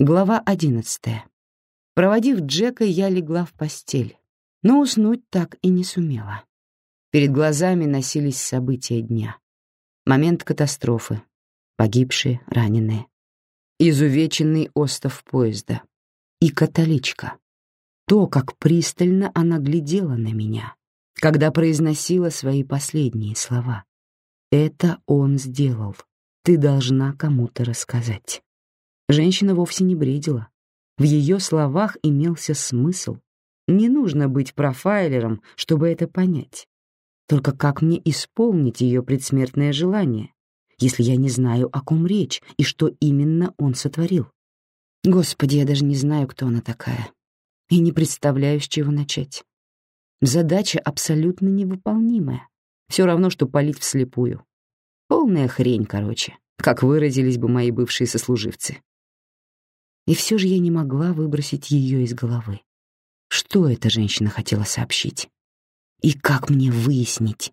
Глава одиннадцатая. Проводив Джека, я легла в постель, но уснуть так и не сумела. Перед глазами носились события дня. Момент катастрофы. Погибшие, раненые. Изувеченный остов поезда. И католичка. То, как пристально она глядела на меня, когда произносила свои последние слова. «Это он сделал. Ты должна кому-то рассказать». Женщина вовсе не бредила. В ее словах имелся смысл. Не нужно быть профайлером, чтобы это понять. Только как мне исполнить ее предсмертное желание, если я не знаю, о ком речь и что именно он сотворил? Господи, я даже не знаю, кто она такая. И не представляю, с чего начать. Задача абсолютно невыполнимая. Все равно, что палить вслепую. Полная хрень, короче, как выразились бы мои бывшие сослуживцы. И все же я не могла выбросить ее из головы. Что эта женщина хотела сообщить? И как мне выяснить?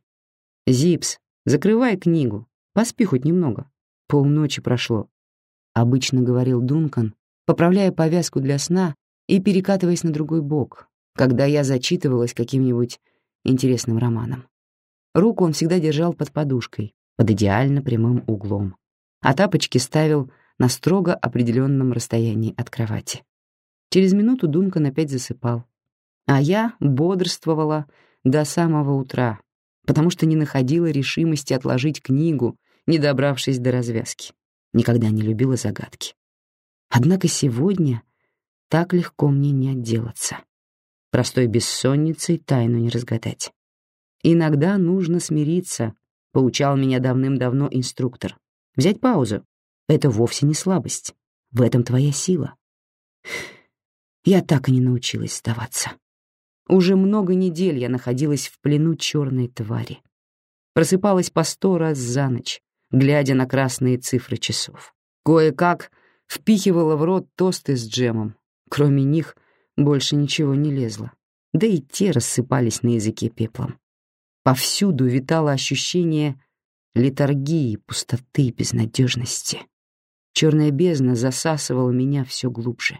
«Зипс, закрывай книгу. Поспи хоть немного. Полночи прошло», — обычно говорил Дункан, поправляя повязку для сна и перекатываясь на другой бок, когда я зачитывалась каким-нибудь интересным романом. Руку он всегда держал под подушкой, под идеально прямым углом, а тапочки ставил на строго определенном расстоянии от кровати. Через минуту Дункан опять засыпал, а я бодрствовала до самого утра, потому что не находила решимости отложить книгу, не добравшись до развязки. Никогда не любила загадки. Однако сегодня так легко мне не отделаться. Простой бессонницей тайну не разгадать. Иногда нужно смириться, поучал меня давным-давно инструктор. Взять паузу, это вовсе не слабость. В этом твоя сила. Я так и не научилась сдаваться. Уже много недель я находилась в плену черной твари. Просыпалась по сто раз за ночь, глядя на красные цифры часов. Кое-как впихивала в рот тосты с джемом. Кроме них больше ничего не лезло. Да и те рассыпались на языке пеплом. Повсюду витало ощущение литургии, пустоты, безнадежности. Черная бездна засасывала меня все глубже.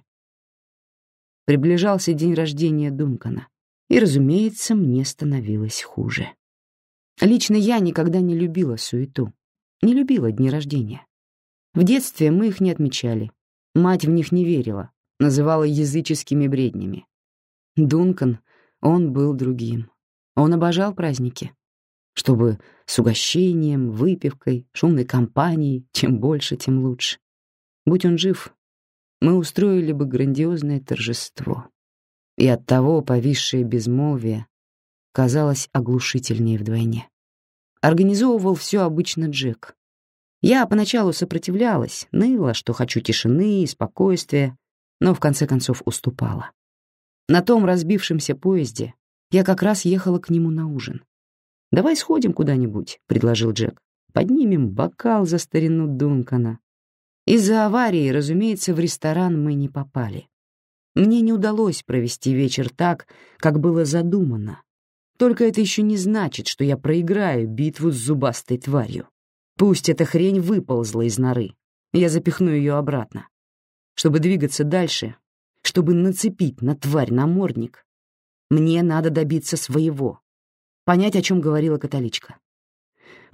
Приближался день рождения Дункана, и, разумеется, мне становилось хуже. Лично я никогда не любила суету, не любила дни рождения. В детстве мы их не отмечали, мать в них не верила, называла языческими бреднями. Дункан, он был другим. Он обожал праздники. Чтобы с угощением, выпивкой, шумной компанией, чем больше, тем лучше. Будь он жив, мы устроили бы грандиозное торжество. И оттого повисшее безмолвие казалось оглушительнее вдвойне. Организовывал все обычно Джек. Я поначалу сопротивлялась, ныла, что хочу тишины и спокойствия, но в конце концов уступала. На том разбившемся поезде я как раз ехала к нему на ужин. «Давай сходим куда-нибудь», — предложил Джек. «Поднимем бокал за старину Дункана. Из-за аварии, разумеется, в ресторан мы не попали. Мне не удалось провести вечер так, как было задумано. Только это еще не значит, что я проиграю битву с зубастой тварью. Пусть эта хрень выползла из норы, я запихну ее обратно. Чтобы двигаться дальше, чтобы нацепить на тварь намордник, мне надо добиться своего. Понять, о чем говорила католичка.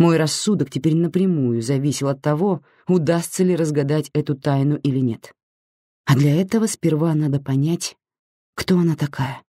Мой рассудок теперь напрямую зависел от того, удастся ли разгадать эту тайну или нет. А для этого сперва надо понять, кто она такая.